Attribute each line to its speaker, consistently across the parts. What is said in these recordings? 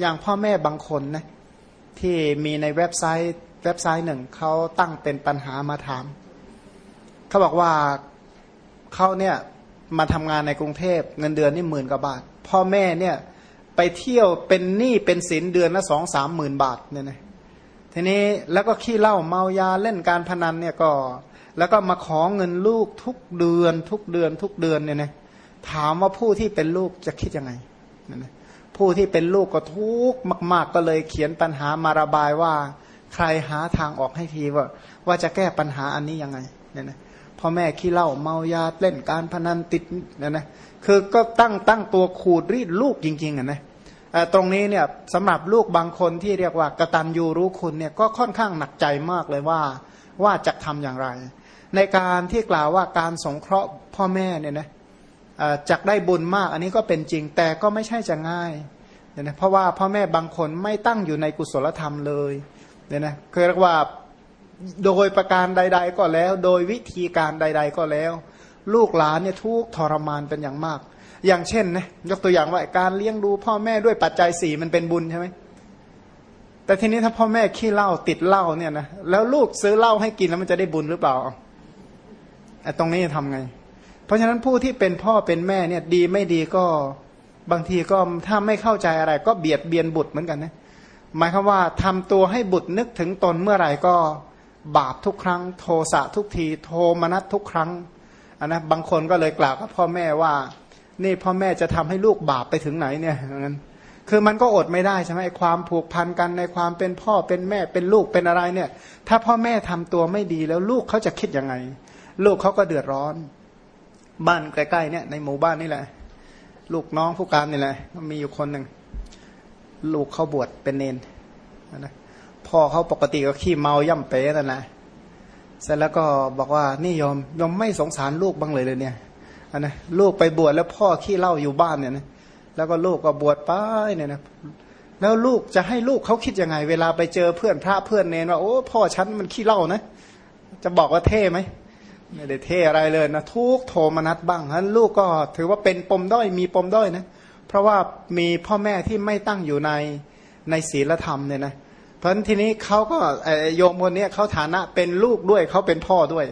Speaker 1: อย่างพ่อแม่บางคนนะที่มีในเว็บไซต์เว็บไซต์หนึ่งเขาตั้งเป็นปัญหามาถามเขาบอกว่าเขาเนี่ยมาทำงานในกรุงเทพเงินเดือนนี่หมื่นกว่าบาท พ่อแม่เนี่ยไปเที่ยวเป็นหนี้เป็นสินเดือนละสองสามหมื่นบาทเนี่ยนะทีนี้แล้วก็ขี้เหล้าเมายาเล่นการพนันเนี่ยก็แล้วก็มาขอเงินลูกทุกเดือน ทุกเดือน ทุกเดือนเนี่ยนะถามว่าผู้ที่เป็นลูกจะคิดยังไงนะ ผู้ที่เป็นลูกก็ทุกข์มาก ๆ ก็เลยเขียนปัญหามาระบายว่า ใครหาทางออกให้ทีว่า ว่าจะแก้ปัญหาอันนี้ยังไงเนี่ยนะพ่อแม่ขี้เหล้าเมายาเล่นการพนันติดเนี่ยนะคือก็ตั้งตั้งตัวขูดรีดลูกจริง ๆอะนะตรงนี้เนี่ยสำหรับลูกบางคนที่เรียกว่ากระตัญญูรู้คุณเนี่ยก็ค่อนข้างหนักใจมากเลยว่าว่าจะทำอย่างไร ในการที่กล่าวว่าการสงเคราะห์พ่อแม่เนี่ยนะ จักได้บุญมาก อันนี้ก็เป็นจริงแต่ก็ไม่ใช่จะง่ายเนี่ยนะเพราะว่าพ่อแม่บางคนไม่ตั้งอยู่ในกุศลธรรมเลยเนี่ยนะเคือเรียกว่าโดยประการใด ๆ ก็แล้ว โดยวิธีการใด ๆ ก็แล้ว ลูกหลานเนี่ยทุกทรมานเป็นอย่างมาก อย่างเช่นนะยกตัวอย่างว่าการเลี้ยงดูพ่อแม่ด้วยปัจจัยสี่มันเป็นบุญใช่ไหมแต่ทีนี้ถ้าพ่อแม่ขี้เหล้าติดเหล้าเนี่ยนะแล้วลูกซื้อเหล้าให้กินแล้วมันจะได้บุญหรือเปล่าไอ้ตรงนี้ทำไง เพราะฉะนั้นผู้ที่เป็นพ่อเป็นแม่เนี่ยดีไม่ดีก็บางทีก็ถ้าไม่เข้าใจอะไร ก็เบียดเบียนบุตรเหมือนกันนะหมายความว่าทำตัวให้บุตรนึกถึงตนเมื่อไหร่ก็บาปทุกครั้ง โทสะทุกทีโทมนัสทุกครั้งอันนะบางคนก็เลยกล่าวกับพ่อแม่ว่า นี่พ่อแม่จะทำให้ลูกบาปไปถึงไหนเนี่ยงั้นคือมันก็อดไม่ได้ใช่ไหมความผูกพันกันในความเป็นพ่อเป็นแม่เป็นลูกเป็นอะไรเนี่ย ถ้าพ่อแม่ทำตัวไม่ดีแล้วลูกเขาจะคิดยังไง ลูกเขาก็เดือดร้อน บ้านใกล้ๆเนี่ยในหมู่บ้านนี่แหละ ลูกน้องผู้การนี่แหละมีอยู่คนหนึ่งลูกเขาบวชเป็นเนนนะพ่อเขาปกติก็ขี้เมาย่ำเป๊ะนั่นแหละเสร็จแล้วก็บอกว่านี่ยอมยอมไม่สงสารลูกบ้างเลยเลยเนี่ยนนะลูกไปบวชแล้วพ่อขี้เล่าอยู่บ้านเนี่ยนะแล้วก็ลูกก็บวชไปเนี่ยนะแล้วลูกจะให้ลูกเขาคิดยังไง เวลาไปเจอเพื่อนพระเพื่อนเนนว่าโอ้พ่อฉันมันขี้เล่านะ จะบอกว่าเท่ไหม ไม่ได้เท่อะไรเลยนะทุกโทมนัดบ้างนั้นลูกก็ถือว่าเป็นปมด้อยมีปมด้อยนะ เพราะว่ามีพ่อแม่ที่ไม่ตั้งอยู่ในในศีลธรรมเนี่ยนะเพราะนั้นทีนี้เขาก็โยมคนนี้เขาฐานะเป็นลูกด้วยเขาเป็นพ่อด้วย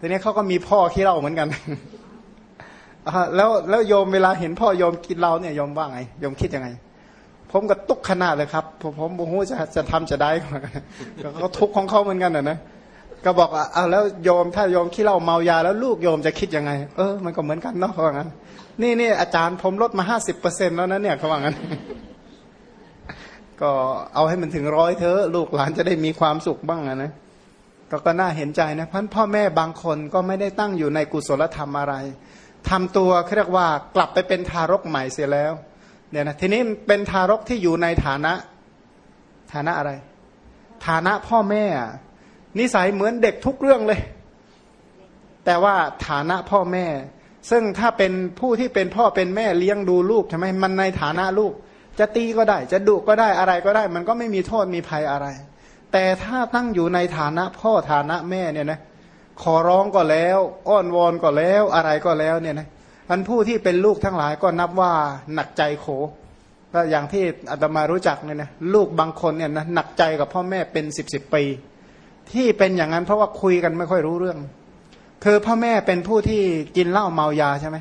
Speaker 1: ทีนี้เขาก็มีพ่อขี้เล่าเหมือนกันแล้วแล้วโยมเวลาเห็นพ่อโยมกินเราเนี่ยโยมว่าไงโยมคิดยังไง ผมก็ตุกขนาดเลยครับ ผมผมโอ้โหจะจะทำจะได้ก็ทุกข์ของเขาเหมือนกันนะนะ ก็บอกอะแล้วโยมถ้าโยมขี้เล่าเมายาแล้วลูกโยมจะคิดยังไง เออมันก็เหมือนกันเนาะเขาว่างั้นนี่นี่อาจารย์ผมลดมาห้าสิบเปอร์เซ็นต์แล้วนะเนี่ยเขาว่างั้น ก็เอาให้มันถึงร้อยเถอะลูกหลานจะได้มีความสุขบ้างนะก็ก็น่าเห็นใจนะพันพ่อแม่บางคนก็ไม่ได้ตั้งอยู่ในกุศลธรรมอะไรทำตัวเรียกว่ากลับไปเป็นทารกใหม่เสียแล้วเนี่ยนะทีนี้เป็นทารกที่อยู่ในฐานะ ฐานะอะไร ฐานะพ่อแม่ นิสัยเหมือนเด็กทุกเรื่องเลย แต่ว่าฐานะพ่อแม่ ซึ่งถ้าเป็นผู้ที่เป็นพ่อเป็นแม่เลี้ยงดูลูกใช่ไหมมันในฐานะลูก จะตีก็ได้ จะดุก็ได้อะไรก็ได้ มันก็ไม่มีโทษมีภัยอะไร แต่ถ้าตั้งอยู่ในฐานะพ่อฐานะแม่เนี่ยนะขอร้องก็แล้ว อ้อนวอนก็แล้วอะไรก็แล้วเนี่ยนะอันผู้ที่เป็นลูกทั้งหลายก็นับว่าหนักใจโขก็อย่างที่อาตมารู้จักเนี่ยนะลูกบางคนเนี่ยนะหนักใจกับพ่อแม่เป็นสิบสิบปี ที่เป็นอย่างนั้นเพราะว่าคุยกันไม่ค่อยรู้เรื่อง คือพ่อแม่เป็นผู้ที่กินเหล้าเมายาใช่ไหม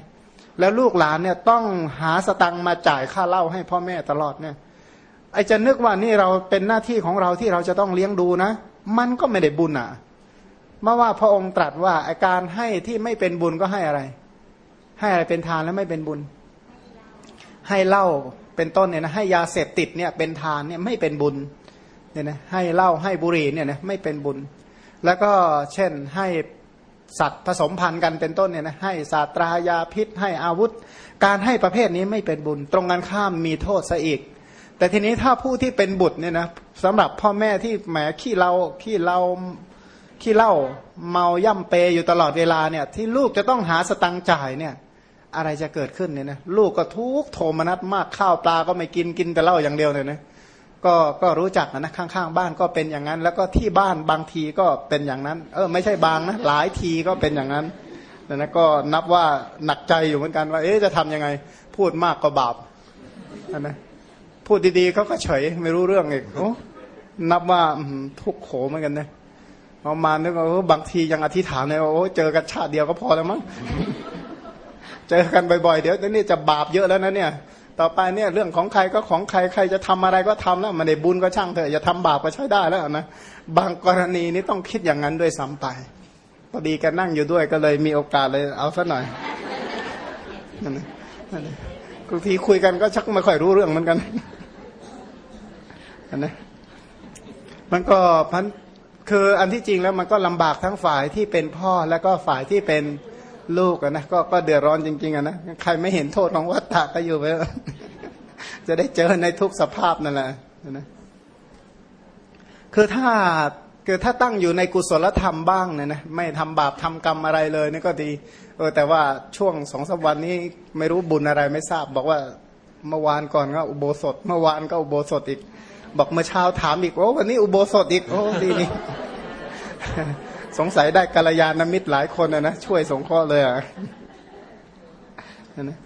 Speaker 1: แล้วลูกหลานเนี่ยต้องหาสตังมาจ่ายค่าเหล้าให้พ่อแม่ตลอดเนี่ยไอจะนึกว่านี่เราเป็นหน้าที่ของเราที่เราจะต้องเลี้ยงดูนะ มันก็ไม่ได้บุญอะเมื่อว่าพระองค์ตรัสว่าอาการให้ที่ไม่เป็นบุญก็ให้อะไร ให้อะไรเป็นทานแล้วไม่เป็นบุญ ให้เหล้าเป็นต้นเนี่ยนะให้ยาเสพติดเนี่ยเป็นทานเนี่ยไม่เป็นบุญ เนี่ยนะให้เหล้าให้บุหรี่เนี่ยนะไม่เป็นบุญ แล้วก็เช่นให้สัตว์ผสมพันธุ์กันเป็นต้นเนี่ยนะให้ศาสตรายาพิษให้อาวุธ การให้ประเภทนี้ไม่เป็นบุญ ตรงกันข้ามมีโทษซะอีก แต่ทีนี้ถ้าผู้ที่เป็นบุตรเนี่ยนะสำหรับพ่อแม่ที่แหมขี้เราขี้เราขี้เล่าเมาย่ำเปยอยู่ตลอดเวลาเนี่ยที่ลูกจะต้องหาสตังจ่ายเนี่ยอะไรจะเกิดขึ้นเนี่ยนะลูกก็ทุกโทมนัสมากข้าวปลาก็ไม่กินกินแต่เหล้าอย่างเดียวเลยนะ ก็ก็รู้จักนะข้างๆ บ้านก็เป็นอย่างนั้น แล้วก็ที่บ้านบางทีก็เป็นอย่างนั้น เออไม่ใช่บางนะหลายทีก็เป็นอย่างนั้นนะก็นับว่าหนักใจอยู่เหมือนกันว่า เอ๊ะจะทํำยังไง พูดมากก็บาปนะพูดดีๆเขาก็เฉยไม่รู้เรื่องอีกโอ้นับว่าทุกโขเหมือนกันนะเอามานึกว่าบางทียังอธิษฐานเลยว่าโอ้เจอกันชาติเดียวก็พอแล้วมั้งเจอกันบ่อยๆ เดี๋ยวนี่จะบาปเยอะแล้วนะเนี่ย ต่อไปเนี่ยเรื่องของใครก็ของใครใครจะทำอะไรก็ทำแล้วมันได้บุญก็ช่างเถอะอย่าทำบาปก็ใช้ได้แล้วนะบางกรณีนี่ต้องคิดอย่างนั้นด้วยซ้ำไปพอดีกันนั่งอยู่ด้วยก็เลยมีโอกาสเลยเอาซะหน่อยนั่นนะบางทีคุยกันก็ชักไม่ค่อยรู้เรื่องเหมือนกันนะมันก็พันคืออันที่จริงแล้วมันก็ลำบากทั้งฝ่ายที่เป็นพ่อแล้วก็ฝ่ายที่เป็น ลูกนะก็ก็เดือดร้อนจริงๆอะนะใครไม่เห็นโทษของวัฏฏะก็อยู่ไปจะได้เจอในทุกสภาพนั่นแหละนะคือถ้าคือถ้าตั้งอยู่ในกุศลธรรมบ้างเนี่ยนะไม่ทำบาปทำกรรมอะไรเลยนี่ก็ดีเออแต่ว่าช่วงสองสวันนี้ไม่รู้บุญอะไรไม่ทราบ บอกว่าเมื่อวานก่อนก็อุโบสถ เมื่อวานก็อุโบสถอีก บอกเมื่อเช้าถามอีกโอ้วันนี้อุโบสถอีกโอ้ดีนี่ สงสัยได้กัลยาณมิตรหลายคนนะนะช่วยสงเคราะห์เลยอะนะ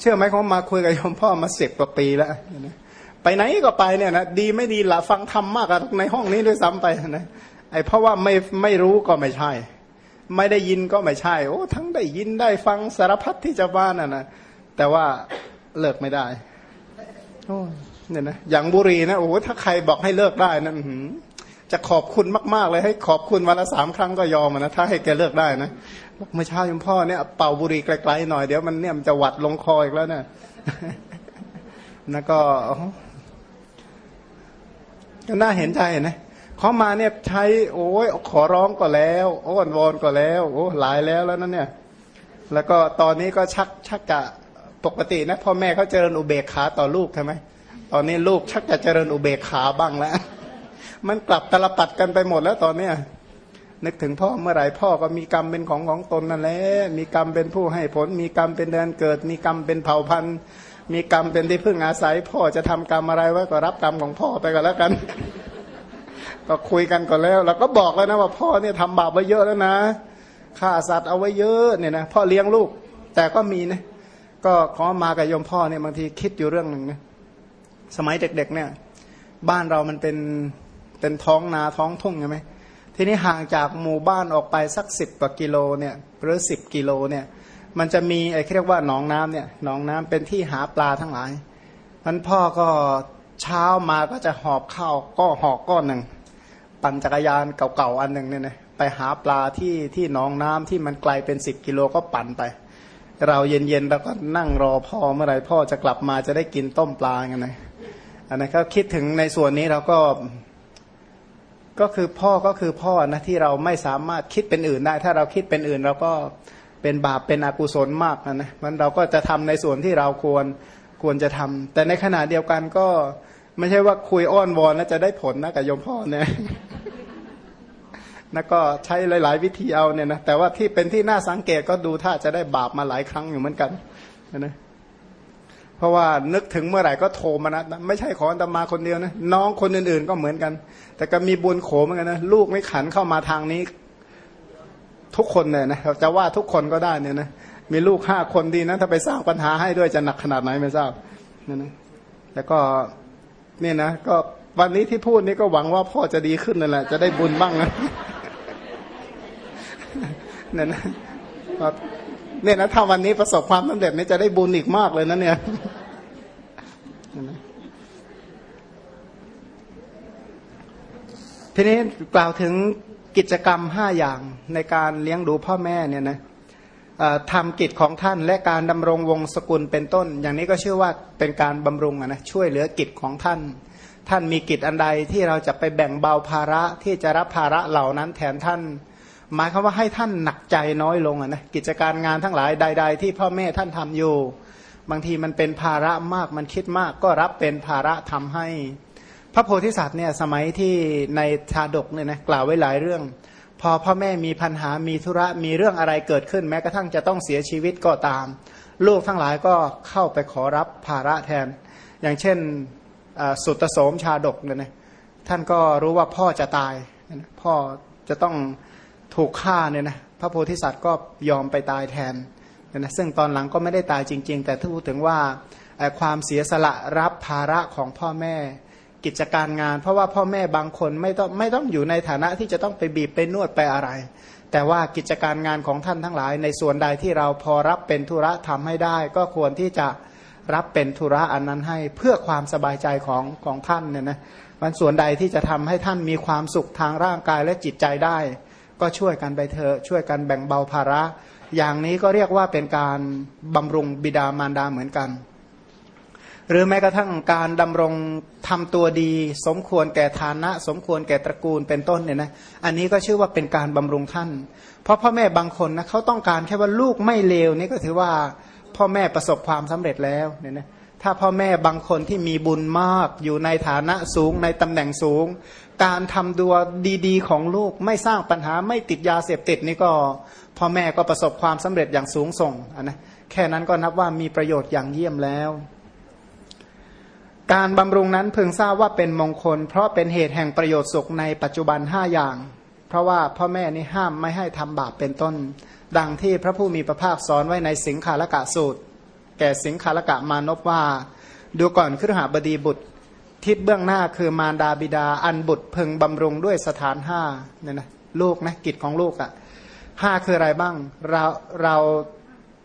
Speaker 1: เชื่อไหมเขามาคุยกับยมพ่อมาสิบกว่าปีแล้วนะไปไหนก็ไปเนี่ยนะดีไม่ดีละฟังธรรมมากในห้องนี้ด้วยซ้ำไปนะไอ้เพราะว่าไม่ไม่รู้ก็ไม่ใช่ ไม่ได้ยินก็ไม่ใช่ โอ้ทั้งได้ยินได้ฟังสารพัดที่จะว่าน่ะนะแต่ว่าเลิกไม่ได้โอ้เนี่ยนะอย่างบุรีนะโอ้ถ้าใครบอกให้เลิกได้นะ จะขอบคุณมาก ๆ เลยให้ขอบคุณวันละสามครั้งก็ยอมนะถ้าให้แกเลิกได้นะเมื่อเช้าคุณพ่อเนี่ยเป่าบุหรี่ไกลๆหน่อยเดี๋ยวมันเนี่ยมันจะหวัดลงคออีกแล้วเนะแล้วก็ก็น่าเห็นใจนะเขามาเนี่ยใช้โอ้ยขอร้องก็แล้วโอ้อนวอนก็แล้ว โอ้หลายแล้วแล้วนั่นเนี่ย แล้วก็ตอนนี้ก็ชักชักจะปกตินะพ่อแม่เขาเจริญอุเบกขาต่อลูกใช่ไหมตอนนี้ลูกชักจะเจริญอุเบกขาบ้างแล้ว มันกลับตลปัดกันไปหมดแล้วตอนเนี้ยนึกถึงพ่อเมื่อไหร่พ่อก็มีกรรมเป็นของของตนนั่นแหละมีกรรมเป็นผู้ให้ผล มีกรรมเป็นเดนเกิด มีกรรมเป็นเผ่าพันธุ์มีกรรมเป็นที่พึ่งอาศัย พ่อจะทำกรรมอะไรไว้ก็รับกรรมของพ่อไปก็แล้วกัน ก็คุยกันก่อนแล้วเราก็บอกแล้วนะว่าพ่อเนี่ยทำบาปไว้เยอะแล้วนะฆ่าสัตว์เอาไว้เยอะเนี่ยนะพ่อเลี้ยงลูก แต่ก็มีนะก็ขอมากับโยมพ่อเนี่ยบางทีคิดอยู่เรื่องหนึ่งนะสมัยเด็ก ๆ เนี่ย บ้านเรามันเป็น เป็นท้องนาท้องทุ่งใช่ไหมทีนี้ห่างจากหมู่บ้านออกไปสักสิบกว่ากิโลเนี่ยหรือสิบกิโลเนี่ยมันจะมีไอ้เรียกว่าหนองน้ำเนี่ยหนองน้ำเป็นที่หาปลาทั้งหลายมันพ่อก็เช้ามาก็จะหอบข้าวก็หอกก้อนหนึ่งปั่นจักรยานเก่าๆอันหนึ่งเนี่ยนะไปหาปลาที่ที่หนองน้ำที่มันไกลเป็นสิบกิโลก็ปั่นไป เราเย็นๆเราก็นั่งรอพ่อเมื่อไรพ่อจะกลับมาจะได้กินต้มปลากันนะอันนั้นก็คิดถึงในส่วนนี้เราก็ ก็คือพ่อก็คือพ่อนะที่เราไม่สามารถคิดเป็นอื่นได้ ถ้าเราคิดเป็นอื่นเราก็เป็นบาปเป็นอกุศลมากนะนะมันเราก็จะทำในส่วนที่เราควรควรจะทำแต่ในขณะเดียวกันก็ไม่ใช่ว่าคุยอ้อนวอนแล้วจะได้ผลนะกับโยมพ่อเนี่ยนะก็ใช้หลาย ๆ วิธีเอาเนี่ยนะแต่ว่าที่เป็นที่น่าสังเกตก็ดูถ้าจะได้บาปมาหลายครั้งอยู่เหมือนกันนะ เพราะว่านึกถึงเมื่อไหร่ก็โทรมานะไม่ใช่ขออัตมาคนเดียวนะน้องคนอื่นๆก็เหมือนกัน แต่ก็มีบุญโขเหมือนกันนะลูกไม่ขันเข้ามาทางนี้ ทุกคนเลยนะจะว่าทุกคนก็ได้เนี่ยนะมีลูกห้าคนดีนะถ้าไปสร้างปัญหาให้ด้วยจะหนักขนาดไหนไม่ทราบนี่นะแล้วก็เนี่ยนะก็วันนี้ที่พูดนี่ก็หวังว่าพ่อจะดีขึ้นนั่นแหละจะได้บุญบ้างนะนี่ยนะ เนี่ยนะถ้าวันนี้ประสบความสำเร็จนี่จะได้บุญอีกมากเลยนะเนี่ยทีนี้กล่าวถึงกิจกรรมห้าอย่างในการเลี้ยงดูพ่อแม่เนี่ยนะทำกิจของท่านและการดำรงวงศกุลเป็นต้น อย่างนี้ก็เชื่อว่าเป็นการบำรุงนะช่วยเหลือกิจของท่าน ท่านมีกิจอันใดที่เราจะไปแบ่งเบาภาระที่จะรับภาระเหล่านั้นแทนท่าน หมายความว่าให้ท่านหนักใจน้อยลงนะกิจการงานทั้งหลายใด ๆ ที่พ่อแม่ท่านทำอยู่ บางทีมันเป็นภาระมากมันคิดมาก ก็รับเป็นภาระทำให้ พระโพธิสัตว์เนี่ยสมัยที่ในชาดกเนี่ยนะกล่าวไว้หลายเรื่อง พอพ่อแม่มีปัญหามีธุระมีเรื่องอะไรเกิดขึ้น แม้กระทั่งจะต้องเสียชีวิตก็ตาม ลูกทั้งหลายก็เข้าไปขอรับภาระแทน อย่างเช่นสุตโสมชาดกเนี่ยนะท่านก็รู้ว่าพ่อจะตายพ่อจะต้อง ถูกฆ่าเนี่ยนะพระโพธิสัตว์ก็ยอมไปตายแทนนะซึ่งตอนหลังก็ไม่ได้ตายจริง ๆ แต่ถ้าพูดถึงว่าความเสียสละรับภาระของพ่อแม่กิจการงาน เพราะว่าพ่อแม่บางคนไม่ต้องไม่ต้องอยู่ในฐานะที่จะต้องไปบีบไปนวดไปอะไร แต่ว่ากิจการงานของท่านทั้งหลาย ในส่วนใดที่เราพอรับเป็นธุระทำให้ได้ ก็ควรที่จะรับเป็นธุระอันนั้นให้เพื่อความสบายใจของของท่านเนี่ยนะมันส่วนใดที่จะทำให้ท่านมีความสุขทางร่างกายและจิตใจได้ ก็ช่วยกันไปเถอะช่วยกันแบ่งเบาภาระ อย่างนี้ก็เรียกว่าเป็นการบำรุงบิดามารดาเหมือนกัน หรือแม้กระทั่งการดำรงทำตัวดี สมควรแก่ฐานะ สมควรแก่ตระกูลเป็นต้นเนี่ยนะอันนี้ก็ชื่อว่าเป็นการบำรุงท่าน เพราะพ่อแม่บางคนนะเขาต้องการแค่ว่าลูกไม่เลวนี่ก็ถือว่าพ่อแม่ประสบความสำเร็จแล้วเนี่ยนะ ถ้าพ่อแม่บางคนที่มีบุญมากอยู่ในฐานะสูงในตำแหน่งสูง การทำดัวดีๆ ของลูกไม่สร้างปัญหาไม่ติดยาเสพติดนี่ก็พ่อแม่ก็ประสบความสำเร็จอย่างสูงส่งนะแค่นั้นก็นับว่ามีประโยชน์อย่างเยี่ยมแล้ว การบำรุงนั้นเพึงทราบว่าเป็นมงคล เพราะเป็นเหตุแห่งประโยชน์สุขในปัจจุบันห้าอย่าง เพราะว่าพ่อแม่นี่ห้ามไม่ให้ทำบาปเป็นต้น ดังที่พระผู้มีพระภาคสอนไว้ในสิงคาลกะสูตร แก่สิงคาลกะมานพว่า ดูก่อนครหาบดีบุตร ทิศเบื้องหน้าคือมารดาบิดา อันบุตรพึงบำรุงด้วยสถานห้าเนี่ยนะลูกนะกิจของลูกอะ่ะห้าคืออะไรบ้างเราเรา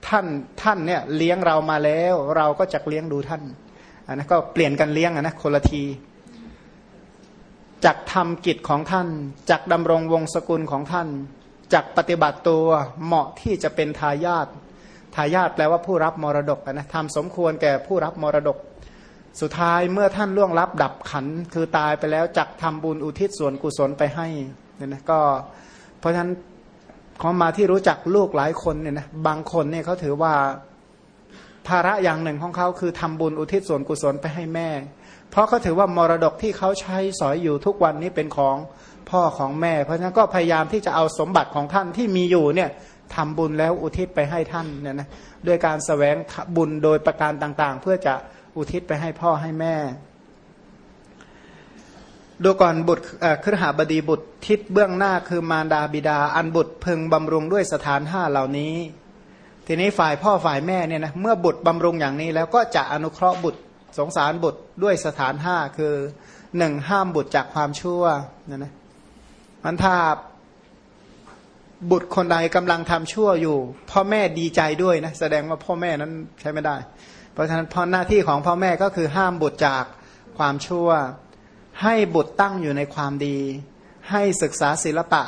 Speaker 1: ท่านท่านเนี่ยเลี้ยงเรามาแล้ว เราก็จะเลี้ยงดูท่านอันนั้นก็เปลี่ยนกันเลี้ยงนะคนละทีจักทำกิจของท่านจักดำรงวงศกุลของท่านจักปฏิบัติตัวเหมาะที่จะเป็นทายาท ทายาทแปลว่าผู้รับมรดกนะทำสมควรแก่ผู้รับมรดก สุดท้ายเมื่อท่านล่วงลับดับขันคือตายไปแล้วจักทำบุญอุทิศส่วนกุศลไปให้เนี่ยนะก็เพราะฉะนั้นขามาที่รู้จักลูกหลายคนเนี่ยนะบางคนเนี่ยเขาถือว่าภาระอย่างหนึ่งของเขาคือทำบุญอุทิศส่วนกุศลไปให้แม่ เพราะเขาถือว่ามรดกที่เขาใช้สอยอยู่ทุกวันนี้เป็นของพ่อของแม่ เพราะฉะนั้นก็พยายามที่จะเอาสมบัติของท่านที่มีอยู่เนี่ย ทำบุญแล้วอุทิศไปให้ท่านเนี่ยนะด้วยการสแสวงบุญโดยประการต่างๆ เพื่อจะอุทิศไปให้พ่อให้แม่ ดูก่อนบุตรครหาบดีบุตรทิศเบื้องหน้าคือมารดาบิดา อันบุตรพึงบำรุงด้วยสถานห้าเหล่านี้ ทีนี้ฝ่ายพ่อฝ่ายแม่เนี่ยนะเมื่อบุตรบำรุงอย่างนี้แล้วก็จะอนุเคราะห์บุตรสงสารบุตรด้วยสถานห้าคือหนึ่งห้ามบุตรจากความชั่วนะนะมันถ้า บุตรคนใดกำลังทำชั่วอยู่ พ่อแม่ดีใจด้วยนะแสดงว่าพ่อแม่นั้นใช้ไม่ได้ เพราะฉะนั้นพอหน้าที่ของพ่อแม่ก็คือห้ามบุตรจากความชั่ว ให้บุตรตั้งอยู่ในความดี ให้ศึกษาศิลปะ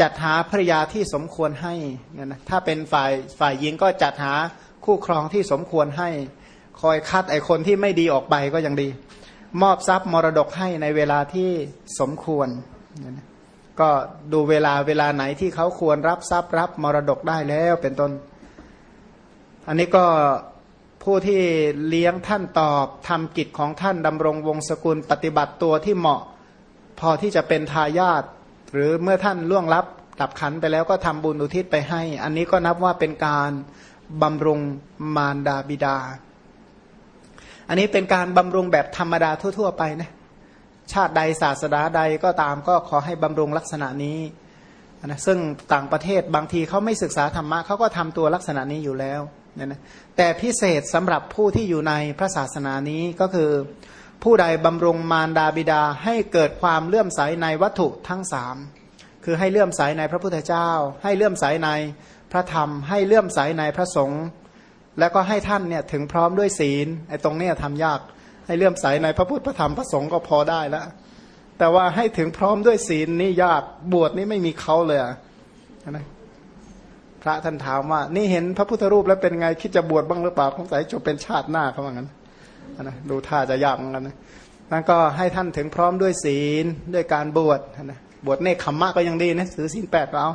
Speaker 1: จัดหาภรยาที่สมควรให้เนี่ยนะถ้าเป็นฝ่ายฝ่ายหญิงก็จัดหาคู่ครองที่สมควรให้ คอยคัดไอคนที่ไม่ดีออกไปก็ยังดี มอบทรัพย์มรดกให้ในเวลาที่สมควรเนี่ยนะ ก็ดูเวลาเวลาไหนที่เขาควรรับทรัพย์รับมรดกได้แล้วเป็นต้น อันนี้ก็ผู้ที่เลี้ยงท่านตอบทำกิจของท่านดำรงวงศกุลปฏิบัติตัวที่เหมาะ พอที่จะเป็นทายาทหรือเมื่อท่านล่วงลับดับขันไปแล้วก็ทำบุญอุทิศไปให้ อันนี้ก็นับว่าเป็นการบำรุงมารดาบิดา อันนี้เป็นการบำรุงแบบธรรมดาทั่ว ๆ ไปนะ ชาติใดศาสนาใดก็ตามก็ขอให้บำรุงลักษณะนี้นะซึ่งต่างประเทศบางทีเขาไม่ศึกษาธรรมะเขาก็ทำตัวลักษณะนี้อยู่แล้วเนี่ยนะแต่พิเศษสำหรับผู้ที่อยู่ในพระศาสนานี้ก็คือ ผู้ใดบำรุงมารดาบิดาให้เกิดความเลื่อมใสในวัตถุทั้งสามคือให้เลื่อมใสในพระพุทธเจ้า ให้เลื่อมใสในพระธรรม ให้เลื่อมใสในพระสงฆ์แล้วก็ให้ท่านเนี่ยถึงพร้อมด้วยศีลไอ้ตรงเนี้ยทำยาก ให้เลื่อมใสในพระพุทธพระธรรมพระสงฆ์ก็พอได้แล้วแต่ว่าให้ถึงพร้อมด้วยศีลนี่ยากบวชนี่ไม่มีเขาเลยนะพระท่านถามว่า นี่เห็นพระพุทธรูปแล้วเป็นไงคิดจะบวชบ้างหรือเปล่าคงใส่จบเป็นชาติหน้าเขาว่างั้นนะดูท่าจะยากเหมือนกันนะนั่นก็ให้ท่านถึงพร้อมด้วยศีลด้วยการบวชนะบวชเนคขมมะก็ยังดีนะถือศีลแปดเรา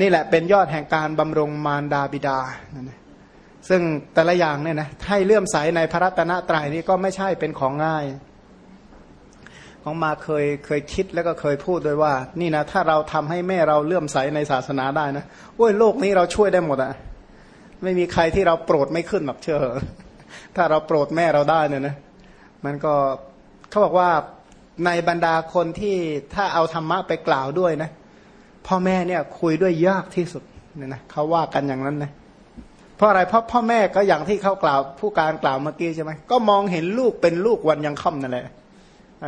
Speaker 1: นี่แหละเป็นยอดแห่งการบำรุงมารดาบิดานะ ซึ่งแต่ละอย่างเนี่ยนะให้เลื่อมใสในพระรัตนตรัยนี่ก็ไม่ใช่เป็นของง่าย ของมาเคยเคยคิดแล้วก็เคยพูดด้วยว่า นี่นะถ้าเราทำให้แม่เราเลื่อมใสในศาสนาได้นะโอ้ยโลกนี้เราช่วยได้หมดอะไม่มีใครที่เราโปรดไม่ขึ้นหรอกเชื่อถ้าเราโปรดแม่เราได้เนี่ยนะ มันก็เขาบอกว่าในบรรดาคนที่ถ้าเอาธรรมะไปกล่าวด้วยนะ พ่อแม่เนี่ยคุยด้วยยากที่สุดเนี่ยนะเขาว่ากันอย่างนั้นนะ เพราะอะไรเพราะพ่อแม่ก็อย่างที่เขากล่าวผู้การกล่าวเมื่อกี้ใช่ไหมก็มองเห็นลูกเป็นลูกวันยังค่ำนั่นแหละ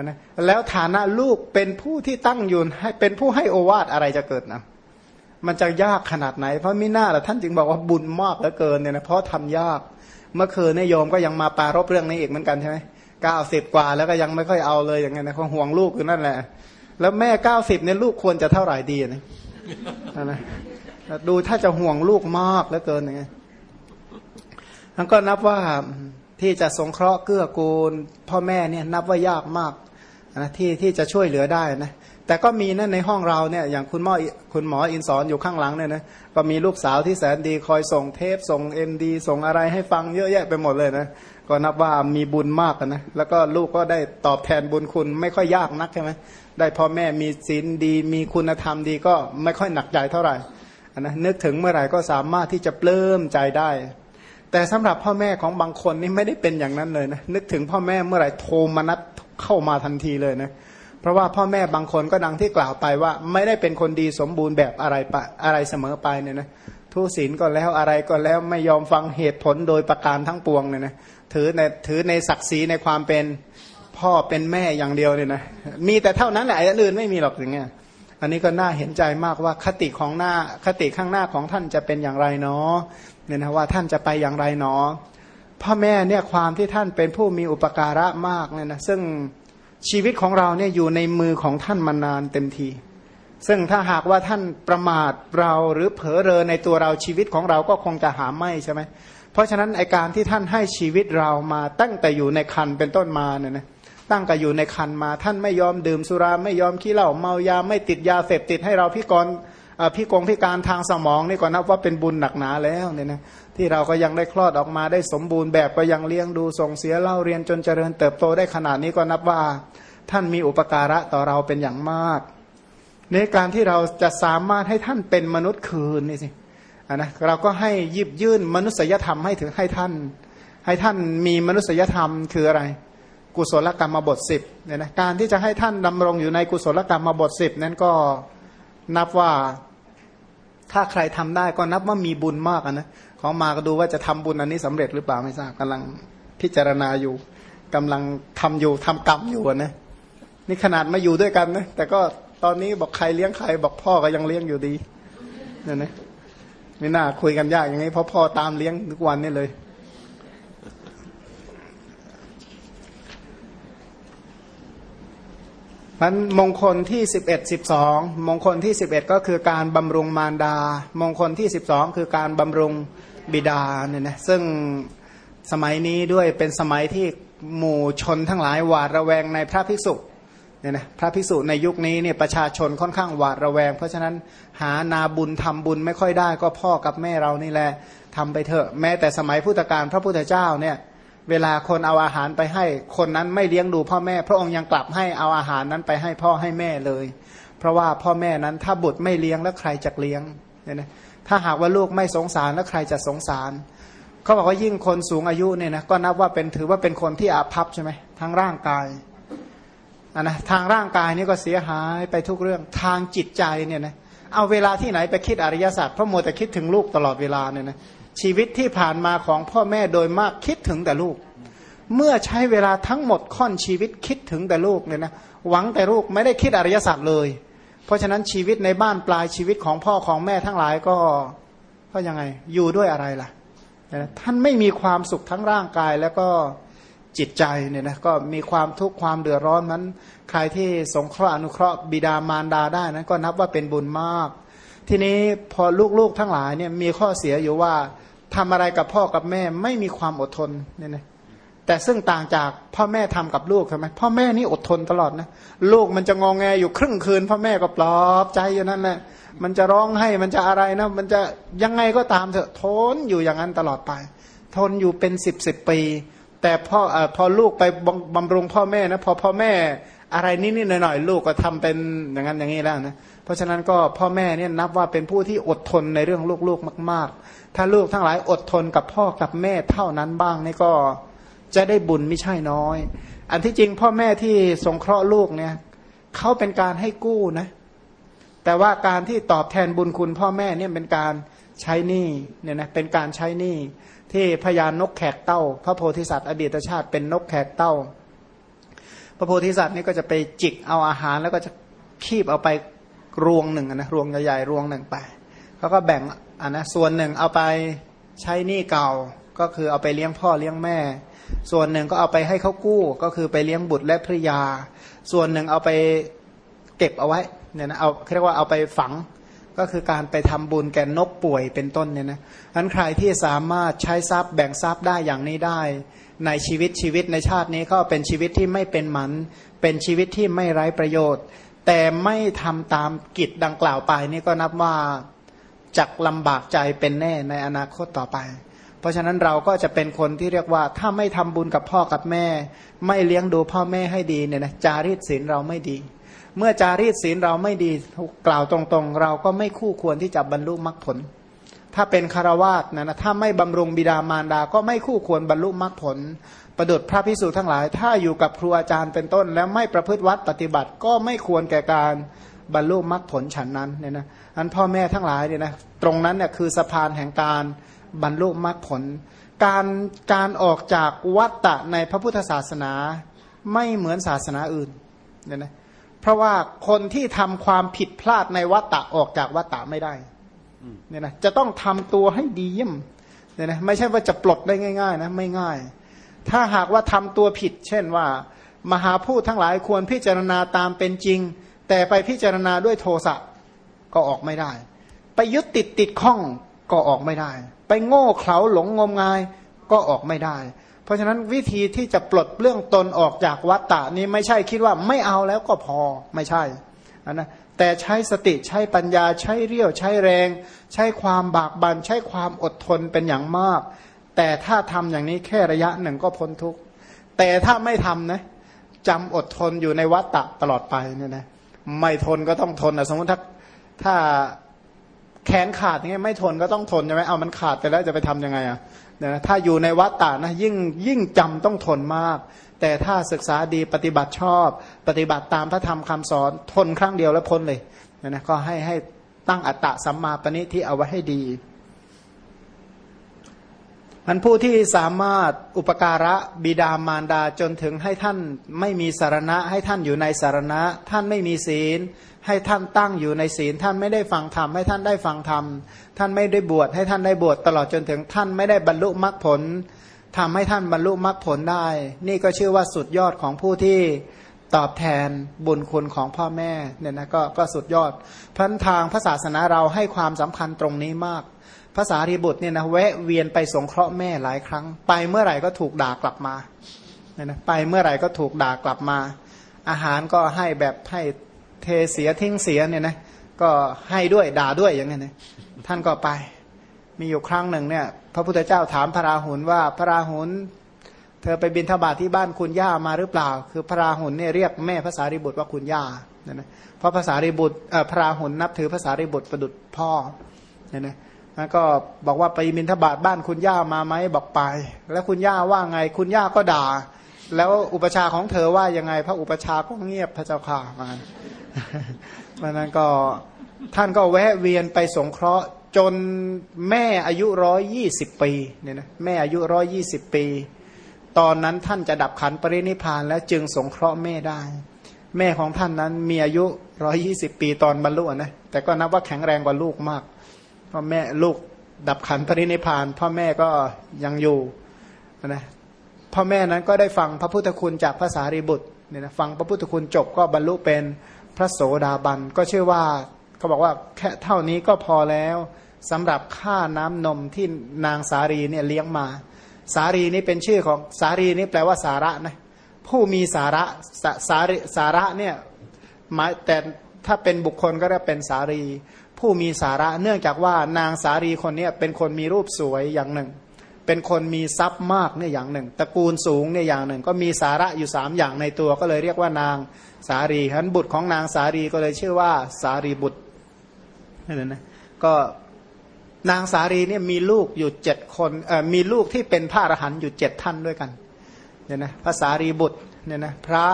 Speaker 1: นะแล้วฐานะลูกเป็นผู้ที่ตั้งอยู่ให้เป็นผู้ให้โอวาทอะไรจะเกิดนะมันจะยากขนาดไหน เพราะมิน่าแหละท่านจึงบอกว่าบุญมากเหลือเกินเนี่ยนะเพราะทำยาก เมื่อคืนนโยมก็ยังมาปารบเรื่องนี้อีกเหมือนกันใช่ไหมเก้าสิบกว่าแล้วก็ยังไม่ค่อยเอาเลยอย่างเงี้ยนะห่วงลูกอยู่นั่นแหละ แล้วแม่เก้าสิบเนี่ยลูกควรจะเท่าไหร่ดีนะนะดูถ้าจะห่วงลูกมากเหลือเกินอย่างเงี้ย ทั้งก็นับว่าที่จะสงเคราะห์เกื้อกูล พ่อแม่เนี่ยนับว่ายากมากนะที่ที่จะช่วยเหลือได้นะแต่ก็มีนั่นในห้องเราเนี่ยอย่างคุณหมอคุณหมออินสอนอยู่ข้างหลังเนี่ยนะก็มีลูกสาวที่แสนดีคอยส่งเทปส่งเอ็มดีส่งอะไรให้ฟังเยอะแยะไปหมดเลยนะก็นับว่ามีบุญมากนะแล้วก็ลูกก็ได้ตอบแทนบุญคุณไม่ค่อยยากนักใช่ไหมได้พ่อแม่มีศีลดี มีคุณธรรมดีก็ไม่ค่อยหนักใจเท่าไหร่นะนึกถึงเมื่อไหร่ก็สามารถที่จะเปลื้มใจได้ แต่สำหรับพ่อแม่ของบางคนนี่ไม่ได้เป็นอย่างนั้นเลยนะนึกถึงพ่อแม่เมื่อไหร่โทรมานัดเข้ามาทันทีเลยนะเพราะว่าพ่อแม่บางคนก็ดังที่กล่าวไปว่า ไม่ได้เป็นคนดีสมบูรณ์แบบอะไรปะอะไรเสมอไปเนี่ยนะทุศีลก็แล้วอะไรก็แล้วไม่ยอมฟังเหตุผลโดยประการทั้งปวงเนี่ยนะถือในถือในศักดิ์ศรีในความเป็นพ่อเป็นแม่อย่างเดียวเนี่ยนะมีแต่เท่านั้นแหละอันอื่นไม่มีหรอกอย่างเงี้ยอันนี้ก็น่าเห็นใจมากว่าคติของหน้าคติข้างหน้าของท่านจะเป็นอย่างไรเนาะ เนี่ยนะว่าท่านจะไปอย่างไรเนาะพ่อแม่เนี่ยความที่ท่านเป็นผู้มีอุปการะมากเนี่ยนะซึ่งชีวิตของเราเนี่ยอยู่ในมือของท่านมานานเต็มที ซึ่งถ้าหากว่าท่านประมาทเราหรือเผลอเรอในตัวเราชีวิตของเราก็คงจะหาไม่ใช่ไหมเพราะฉะนั้นไอการที่ท่านให้ชีวิตเรามาตั้งแต่อยู่ในคันเป็นต้นมาเนี่ยนะตั้งแต่อยู่ในคันมา ท่านไม่ยอมดื่มสุราไม่ยอมขี้เหล้าเมายาไม่ติดยาเสพติดให้เราพิกร พิกงพิการทางสมองนี่ก็นับว่าเป็นบุญหนักหนาแล้วเนี่ยนะที่เราก็ยังได้คลอดออกมาได้สมบูรณ์แบบก็ยังเลี้ยงดูส่งเสียเล่าเรียนจนเจริญเติบโตได้ขนาดนี้ก็นับว่าท่านมีอุปการะต่อเราเป็นอย่างมาก ในการที่เราจะสามารถให้ท่านเป็นมนุษย์คืนนี่สินะเราก็ให้ยิบยื่นมนุษยธรรมให้ถึงให้ท่าน ให้ท่านมีมนุษยธรรมคืออะไร กุศลกรรมบทสิบเนี่ยนะการที่จะให้ท่านดำรงอยู่ในกุศลกรรมบทสิบนั้นก็นับว่า ถ้าใครทำได้ก็นับว่ามีบุญมากนะของมาก็ดูว่าจะทำบุญอันนี้สำเร็จหรือเปล่าไม่ทราบกำลังพิจารณาอยู่กำลังทำอยู่ทำกรรมอยู่นะนี่ขนาดมาอยู่ด้วยกันนะแต่ก็ตอนนี้บอกใครเลี้ยงใครบอกพ่อก็ยังเลี้ยงอยู่ดีเนี่ยนะไม่น่าคุยกันยากอย่างนี้เพราะพ่อตามเลี้ยงทุกวันนี่เลย มันมงคลที่สิบเอ็ดสิบสองมงคลที่สิบเอ็ดก็คือการบำรุงมารดา มงคลที่สิบสองคือการบำรุงบิดาเนี่ยนะซึ่งสมัยนี้ด้วยเป็นสมัยที่หมู่ชนทั้งหลายหวาดระแวงในพระภิกษุเนี่ยนะพระภิกษุในยุคนี้เนี่ยประชาชนค่อนข้างหวาดระแวง เพราะฉะนั้นหานาบุญทำบุญไม่ค่อยได้ก็พ่อกับแม่เรานี่แหละทำไปเถอะ แม้แต่สมัยพุทธกาลพระพุทธเจ้าเนี่ย เวลาคนเอาอาหารไปให้ คนนั้นไม่เลี้ยงดูพ่อแม่ พระองค์ยังกลับให้เอาอาหารนั้นไปให้พ่อให้แม่เลย เพราะว่าพ่อแม่นั้นถ้าบุตรไม่เลี้ยงแล้วใครจะเลี้ยงเนี่ยนะถ้าหากว่าลูกไม่สงสารแล้วใครจะสงสารเขาบอกว่ายิ่งคนสูงอายุเนี่ยนะก็นับว่าเป็นถือว่าเป็นคนที่อาภัพใช่ไหมทั้งร่างกายนนะทางร่างกายนี่ก็เสียหายไปทุกเรื่องทางจิตใจเนี่ยนะเอาเวลาที่ไหนไปคิดอริยสัจเพราะมัวแต่คิดถึงลูกตลอดเวลาเนี่ยนะ ชีวิตที่ผ่านมาของพ่อแม่โดยมากคิดถึงแต่ลูก เมื่อใช้เวลาทั้งหมดค่อนชีวิตคิดถึงแต่ลูกเนี่ยนะหวังแต่ลูกไม่ได้คิดอริยสัจเลย เพราะฉะนั้นชีวิตในบ้านปลายชีวิตของพ่อของแม่ทั้งหลายก็ก็ยังไงอยู่ด้วยอะไรล่ะท่านไม่มีความสุขทั้งร่างกายแล้วก็จิตใจเนี่ยนะก็มีความทุกข์ความเดือดร้อนนั้น ใครที่สงเคราะห์อนุเคราะห์บิดามารดาได้นั้นก็นับว่าเป็นบุญมาก ทีนี้พอลูกๆทั้งหลายเนี่ยมีข้อเสียอยู่ว่า ทำอะไรกับพ่อกับแม่ไม่มีความอดทนเนี่ยนะแต่ซึ่งต่างจากพ่อแม่ทำกับลูกใช่ไหมพ่อแม่นี่อดทนตลอดนะลูกมันจะงองแงอยู่ครึ่งคืน พ่อแม่ก็ปลอบใจอยู่นั่นแหละมันจะร้องให้มันจะอะไรนะ มันจะยังไงก็ตามเถอะทนอยู่อย่างนั้นตลอดไป ทนอยู่เป็นสิบสิบปี แต่พ่ออพอลูกไปบำรุงพ่อแม่นะพอพ่อแม่อะไรนิดๆหน่อยๆลูกก็ทำเป็นอย่างนั้นอย่างนี้แล้วนะเพราะฉะนั้นก็พ่อแม่เนี่ยนับว่าเป็นผู้ที่อดทนในเรื่องลูกๆมาก ๆ ถ้าลูกทั้งหลายอดทนกับพ่อกับแม่เท่านั้นบ้างนี่ก็จะได้บุญไม่ใช่น้อย อันที่จริงพ่อแม่ที่สงเคราะห์ลูกเนี่ยเขาเป็นการให้กู้นะ แต่ว่าการที่ตอบแทนบุญคุณพ่อแม่เนี่ยเป็นการใช้หนี้เนี่ยนะเป็นการใช้หนี้ที่พญานกแขกเต้า พระโพธิสัตว์อดีตชาติเป็นนกแขกเต้า พระโพธิสัตว์นี่ก็จะไปจิกเอาอาหารแล้วก็จะคีบเอาไปรวงหนึ่งนะรวงใหญ่ๆรวงหนึ่งไป เขาก็แบ่งอันนะส่วนหนึ่งเอาไปใช้หนี้เก่าก็คือเอาไปเลี้ยงพ่อเลี้ยงแม่ ส่วนหนึ่งก็เอาไปให้เขากู้ก็คือไปเลี้ยงบุตรและภริยา ส่วนหนึ่งเอาไปเก็บเอาไว้เนี่ยนะเอาเรียกว่าเอาไปฝังก็คือการไปทำบุญแก่นกป่วยเป็นต้นเนี่ยนะอันใครที่สามารถใช้ทรัพย์แบ่งทรัพย์ได้อย่างนี้ได้ ในชีวิตชีวิตในชาตินี้ก็เป็นชีวิตที่ไม่เป็นหมัน เป็นชีวิตที่ไม่ไร้ประโยชน์ แต่ไม่ทำตามกิจดังกล่าวไปนี่ก็นับว่า จักลำบากใจเป็นแน่ในอนาคตต่อไป เพราะฉะนั้นเราก็จะเป็นคนที่เรียกว่า ถ้าไม่ทำบุญกับพ่อกับแม่ ไม่เลี้ยงดูพ่อแม่ให้ดีเนี่ยนะจารีตศีลเราไม่ดี เมื่อจารีตศีลเราไม่ดีกล่าวตรงๆ เราก็ไม่คู่ควรที่จะบรรลุมรรคผล ถ้าเป็นคารวาสนะนะถ้าไม่บำรุงบิดามารดา ก็ไม่คู่ควรบรรลุมรรคผล ประดุดพระพิสุทั้งหลาย ถ้าอยู่กับครูอาจารย์เป็นต้น แล้วไม่ประพฤติวัดปฏิบัติก็ไม่ควรแก่การ บรรลุมรรคผลฉันนั้นเนี่ยนะอันพ่อแม่ทั้งหลายเนี่ยนะตรงนั้นเนี่ยคือสะพานแห่งการบรรลุมรรคผล การการออกจากวัตตะในพระพุทธศาสนาไม่เหมือนศาสนาอื่นเนี่ยนะเพราะว่าคนที่ทำความผิดพลาดในวัตตะออกจากวัตตะไม่ได้เนี่ยนะจะต้องทำตัวให้ดีเยี่ยมเนี่ยนะไม่ใช่ว่าจะปลดได้ง่ายๆนะไม่ง่าย ถ้าหากว่าทำตัวผิด เช่นว่า มหาพูดทั้งหลายควรพิจารณาตามเป็นจริง แต่ไปพิจารณาด้วยโทสะก็ออกไม่ได้ ไปยึดติดติดข้องก็ออกไม่ได้ ไปโง่เขลาหลงงมงายก็ออกไม่ได้ เพราะฉะนั้นวิธีที่จะปลดเรื่องตนออกจากวัฏฏะนี้ไม่ใช่คิดว่าไม่เอาแล้วก็พอไม่ใช่นะแต่ใช้สติใช้ปัญญาใช้เรี่ยวใช้แรง ใช้ความบากบัน่นใช้ความอดทนเป็นอย่างมาก แต่ถ้าทำอย่างนี้แค่ระยะหนึ่งก็พ้นทุกข์แต่ถ้าไม่ทำนะจำอดทนอยู่ในวัฏฏะตลอดไปเนี่ยนะ ไม่ทนก็ต้องทนนะสมมติถ้าถ้าแขนขาดเงี้ยไม่ทนก็ต้องทนใช่ไหมเอามันขาดไปแล้วจะไปทํำยังไงอะนะถ้าอยู่ในวัฏฏานะยิ่งยิ่งจำต้องทนมาก แต่ถ้าศึกษาดีปฏิบัติชอบ ปฏิบัติตามพระธรรมคำสอนทนครั้งเดียวแล้วพ้นเลยนะนะก็ให้ให้ตั้งอัตตะสัมมาปณิที่เอาไว้ให้ดี มันผู้ที่สามารถอุปการะบิดามารดาจนถึงให้ท่านไม่มีสารณะ ให้ท่านอยู่ในสารณะ ท่านไม่มีศีล ให้ท่านตั้งอยู่ในศีล ท่านไม่ได้ฟังธรรมให้ท่านได้ฟังธรรมท่านไม่ได้บวชให้ท่านได้บวชตลอดจนถึงท่านไม่ได้บรรลุมรรคผลทำให้ท่านบรรลุมรรคผลได้ นี่ก็ชื่อว่าสุดยอดของผู้ที่ตอบแทนบุญคุณของพ่อแม่เนี่ยนะก็ก็สุดยอดพันทางพระศาสนาเราให้ความสำคัญตรงนี้มาก ภาษารีบุตรเนี่ยนะแวะเวียนไปสงเคราะห์แม่หลายครั้ง ไปเมื่อไหร่ก็ถูกด่ากลับมานะไปเมื่อไหร่ก็ถูกด่ากลับมา อาหารก็ให้แบบให้เทเสียทิ้งเสียเนี่ยนะก็ให้ด้วยด่าด้วยอย่างนี้นะท่านก็ไป มีอยู่ครั้งหนึ่งเนี่ย พระพุทธเจ้าถามพระราหุลว่าพระราหุลเธอไปบินทบาทที่บ้านคุณย่ามาหรือเปล่า คือพระราหุลเนี่ยเรียกแม่ภาษารีบุตรว่าคุณย่าเนี่ยนะเพราะภาษารีบุตรพระราหุลนับถือภาษารีบุตรประดุษพ่อเนี่ยนะ แล้วก็บอกว่าไปมินทบาทบ้านคุณย่ามาไหมบอกไป แล้วคุณย่าว่าไง คุณย่าก็ด่า แล้วอุปชาของเธอว่ายังไง พระอุปชาก็เงียบพระเจ้าค่ะมันมันนั้นก็ท่านก็แวะเวียนไปสงเคราะห์จนแม่อายุร้อยยี่สิบปีเนี่ยนะแม่อายุร้อยยี่สิบปี ตอนนั้นท่านจะดับขันปรินิพานแล้วจึงสงเคราะห์แม่ได้ แม่ของท่านนั้นมีอายุร้อยี่สิบปีตอนบรรลุนะแต่ก็นับว่าแข็งแรงกว่าลูกมาก พ่อแม่ลูกดับขันปรินิพาน พ่อแม่ก็ยังอยู่นะพ่อแม่นั้นก็ได้ฟังพระพุทธคุณจากภาษารีบุตรเนี่ยนะฟังพระพุทธคุณจบก็บรรลุเป็นพระโสดาบัน ก็เชื่อว่าเขาบอกว่าแค่เท่านี้ก็พอแล้วสำหรับค่าน้ำนมที่นางสารีเนี่ยเลี้ยงมา สารีนี่เป็นชื่อของสารีนี่แปลว่าสาระนะผู้มีสาระสาสาสาระเนี่ยหมายแต่ถ้าเป็นบุคคลก็เรียกเป็นสารี ผู้มีสาระเนื่องจากว่านางสารีคนนี้เป็นคนมีรูปสวยอย่างหนึ่ง เป็นคนมีทรัพย์มากเนี่ยอย่างหนึ่งตระกูลสูงเนี่ยอย่างหนึ่ง ก็มีสาระอยู่สามอย่างในตัวก็เลยเรียกว่านางสารีฉะนั้นบุตรของนางสารีก็เลยชื่อว่าสารีบุตรนั่นนะก็นางสารีเนี่ยมีลูกอยู่เจ็ดคนเอ่อมีลูกที่เป็นพระอรหันต์อยู่เจ็ดท่านด้วยกันเนี่ยนะพระสารีบุตรเนี่ยนะพระ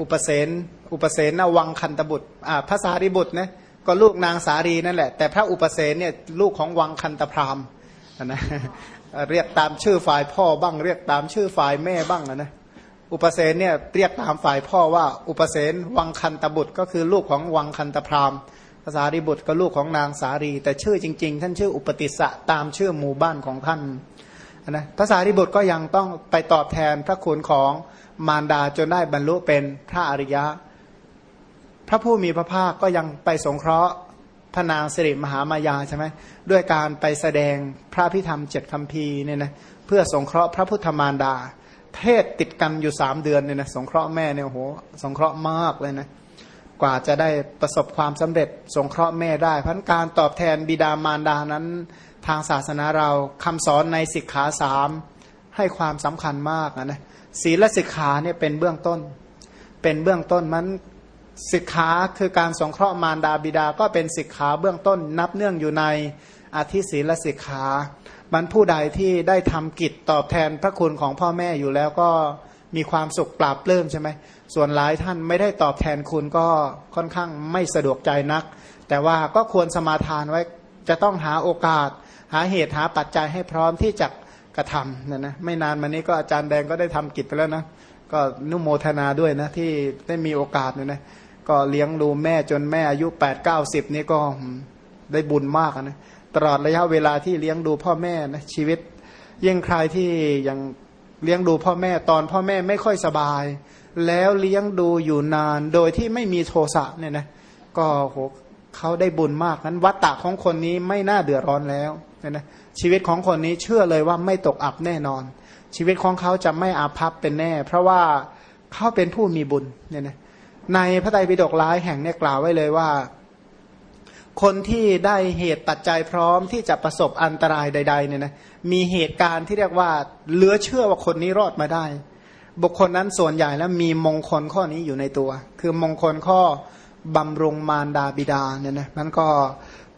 Speaker 1: อุปเสนอุปเสนนวังคันตบุตรอ่าพระสารีบุตรนะ ก็ลูกนางสารีนั่นแหละ แต่พระอุปเสนเนี่ยลูกของวังคันตพรามนะเรียกตามชื่อฝ่ายพ่อบ้าง เรียกตามชื่อฝ่ายแม่บ้างนะอุปเสนเนี่ยเรียกตามฝ่ายพ่อว่าอุปเสนวังคันตบุตร ก็คือลูกของวังคันตพรามภาษาริบุตรก็ลูกของนางสารี แต่ชื่อจริง ๆ ท่านชื่ออุปติสะตามชื่อหมู่บ้านของท่านนะภาษาริบุตรก็ยังต้องไปตอบแทนพระคุณของมารดาจนได้บรรลุเป็นพระอริยะ พระผู้มีพระภาคก็ยังไปสงเคราะห์พระนางสิริมหามายาใช่ไหมด้วยการไปแสดงพระพิธรรมเจ็ดคำพีเนี่ยนะเพื่อสงเคราะห์พระพุทธมารดา เทศติดกันอยู่สามเดือนเนี่ยนะสงเคราะห์แม่เนี่ยโหสงเคราะห์มากเลยนะกว่าจะได้ประสบความสำเร็จ สงเคราะห์แม่ได้พันการตอบแทนบิดามารดานั้น ทางศาสนาเราคำสอนในสิกขาสามให้ความสำคัญมากนะนะศีลสิกขาเนี่ยเป็นเบื้องต้น เป็นเบื้องต้นมัน สิกขาคือการสงเคราะห์มารดาบิดาก็เป็นสิกขาเบื้องต้นนับเนื่องอยู่ในอธิศีลสิกขามันผู้ใดที่ได้ทำกิจตอบแทนพระคุณของพ่อแม่อยู่แล้วก็มีความสุขปราบเริ่มใช่ไหมส่วนหลายท่านไม่ได้ตอบแทนคุณก็ค่อนข้างไม่สะดวกใจนัก แต่ว่าก็ควรสมาทานไว้จะต้องหาโอกาส หาเหตุหาปัจจัยให้พร้อมที่จะกระทำนะนะไม่นานมานี้ก็อาจารย์แดงก็ได้ทำกิจไปแล้วนะก็นุโมทนาด้วยนะที่ได้มีโอกาสเนี่ยนะ ก็เลี้ยงดูแม่จนแม่อายุแปดเก้าสิบนี่ก็ได้บุญมากนะตลอดระยะเวลาที่เลี้ยงดูพ่อแม่นะชีวิต ยิ่งใครที่ยังเลี้ยงดูพ่อแม่ตอนพ่อแม่ไม่ค่อยสบาย แล้วเลี้ยงดูอยู่นานโดยที่ไม่มีโทสะเนี่ยนะก็โหเขาได้บุญมากนั้นวัตตะของคนนี้ไม่น่าเดือดร้อนแล้วเนี่ยนะชีวิตของคนนี้เชื่อเลยว่าไม่ตกอับแน่นอน ชีวิตของเขาจะไม่อาภัพเป็นแน่ เพราะว่าเขาเป็นผู้มีบุญเนี่ยนะ ในพระไตรปิฎกหลายแห่งเนี่ยกล่าวไว้เลยว่า คนที่ได้เหตุปัจจัยพร้อมที่จะประสบอันตรายใด ๆ เนี่ยนะมีเหตุการณ์ที่เรียกว่าเหลือเชื่อว่าคนนี้รอดมาได้ บุคคลนั้นส่วนใหญ่แล้วมีมงคลข้อนี้อยู่ในตัว คือมงคลข้อบำรุงมารดาบิดาเนี่ยนะนั้นก็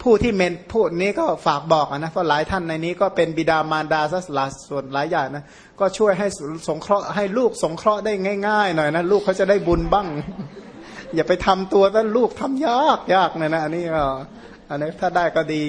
Speaker 1: ผู้ที่เมนพูดนี้ก็ฝากบอกนะเพราะหลายท่านในนี้ก็เป็นบิดามารดาสลาส่วนหลายอย่างนะก็ช่วยให้สงเคราะห์ให้ลูกสงเคราะห์ได้ง่ายๆหน่อยนะลูกเขาจะได้บุญบ้าง อย่าไปทำตัวแล้วลูกทำยากยากเนี่ยนะอันนี้ก็อันนี้ถ้าได้ก็ดี